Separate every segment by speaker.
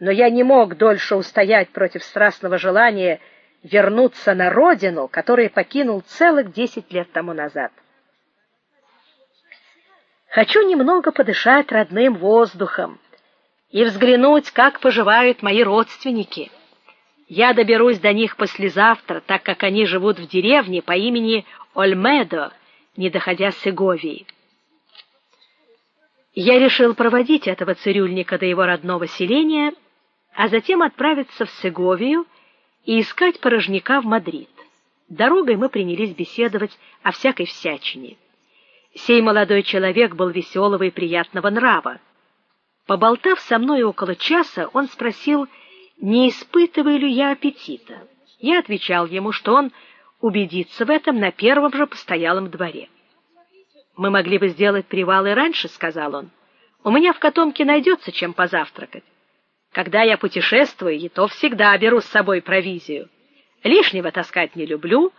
Speaker 1: но я не мог дольше устоять против страстного желания вернуться на родину, которую покинул целых десять лет тому назад. Хочу немного подышать родным воздухом и взглянуть, как поживают мои родственники. Я доберусь до них послезавтра, так как они живут в деревне по имени Ольмедо, не доходя Сеговии. Я решил проводить этого цирюльника до его родного селения а затем отправиться в Сеговию и искать порожняка в Мадрид. Дорогой мы принялись беседовать о всякой всячине. Сей молодой человек был веселого и приятного нрава. Поболтав со мной около часа, он спросил, не испытываю ли я аппетита. Я отвечал ему, что он убедится в этом на первом же постоялом дворе. Мы могли бы сделать привал и раньше, сказал он. У меня в котомке найдется чем позавтракать. Когда я путешествую, то всегда беру с собой провизию. Лишнего таскать не люблю,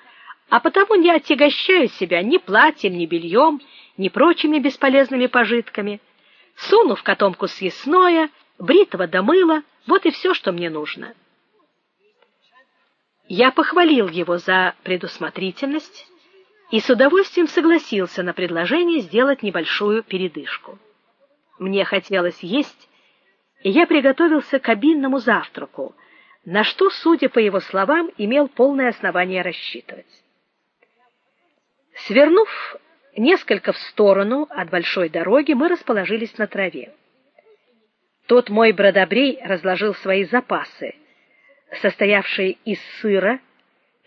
Speaker 1: а потому не отягощаю себя ни платьем, ни бельем, ни прочими бесполезными пожитками. Суну в котомку съестное, бритого до мыла, вот и все, что мне нужно. Я похвалил его за предусмотрительность и с удовольствием согласился на предложение сделать небольшую передышку. Мне хотелось есть, и я приготовился к обильному завтраку, на что, судя по его словам, имел полное основание рассчитывать. Свернув несколько в сторону от большой дороги, мы расположились на траве. Тот мой бродобрей разложил свои запасы, состоявшие из сыра,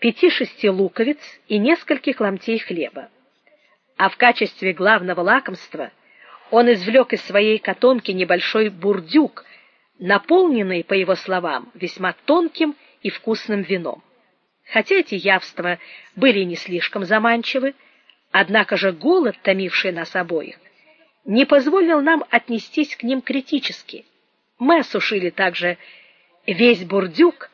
Speaker 1: пяти-шести луковиц и нескольких ломтей хлеба. А в качестве главного лакомства – он извлек из своей котомки небольшой бурдюк, наполненный, по его словам, весьма тонким и вкусным вином. Хотя эти явства были не слишком заманчивы, однако же голод, томивший нас обоих, не позволил нам отнестись к ним критически. Мы осушили также весь бурдюк,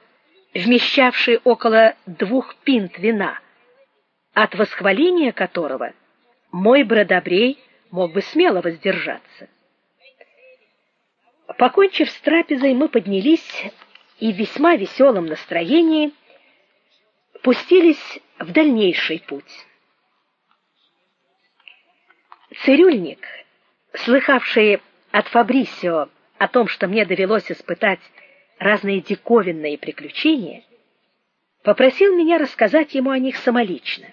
Speaker 1: вмещавший около двух пинт вина, от восхваления которого мой бродобрей мог бы смело воздержаться. Покончив с трапезой, мы поднялись и в весьма веселом настроении пустились в дальнейший путь. Цирюльник, слыхавший от Фабрисио о том, что мне довелось испытать разные диковинные приключения, попросил меня рассказать ему о них самолично.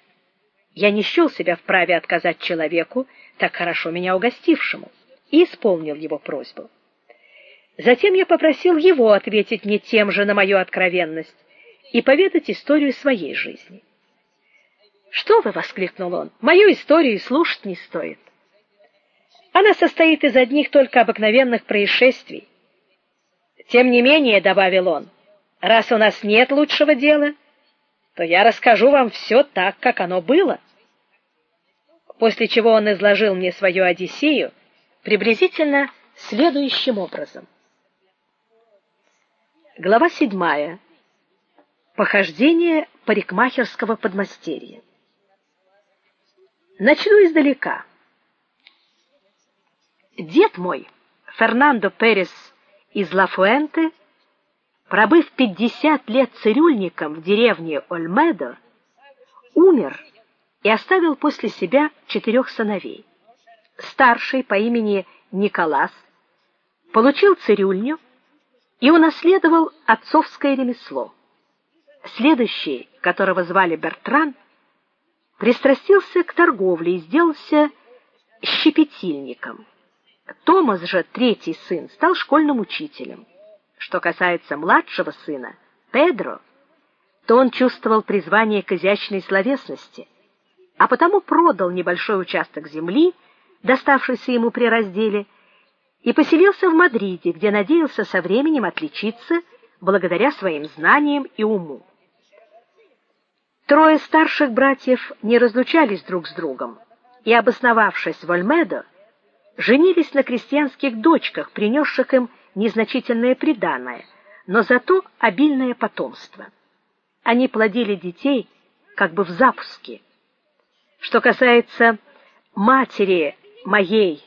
Speaker 1: Я не счел себя вправе отказать человеку, так хорошо меня угостившему, и исполнил его просьбу. Затем я попросил его ответить мне тем же на мою откровенность и поведать историю своей жизни. "Что вы?" воскликнул он. "Мою историю слушать не стоит. Она состоит из одних только обыкновенных происшествий. Тем не менее, добавил он, раз у нас нет лучшего дела, то я расскажу вам все так, как оно было после чего он изложил мне свою Одиссею приблизительно следующим образом. Глава седьмая. Похождение парикмахерского подмастерья. Начну издалека. Дед мой, Фернандо Перес из Ла-Фуэнте, пробыв 50 лет цирюльником в деревне Ольмедо, умер и оставил после себя четырех сыновей. Старший по имени Николас получил цирюльню и унаследовал отцовское ремесло. Следующий, которого звали Бертран, пристрастился к торговле и сделался щепетильником. Томас же, третий сын, стал школьным учителем. Что касается младшего сына, Педро, то он чувствовал призвание к изящной словесности а потому продал небольшой участок земли, доставшийся ему при разделе, и поселился в Мадриде, где надеялся со временем отличиться благодаря своим знаниям и уму. Трое старших братьев не разлучались друг с другом и, обосновавшись в Ольмедо, женились на крестьянских дочках, принесших им незначительное приданое, но зато обильное потомство. Они плодили детей как бы в запуске. Что касается матери моей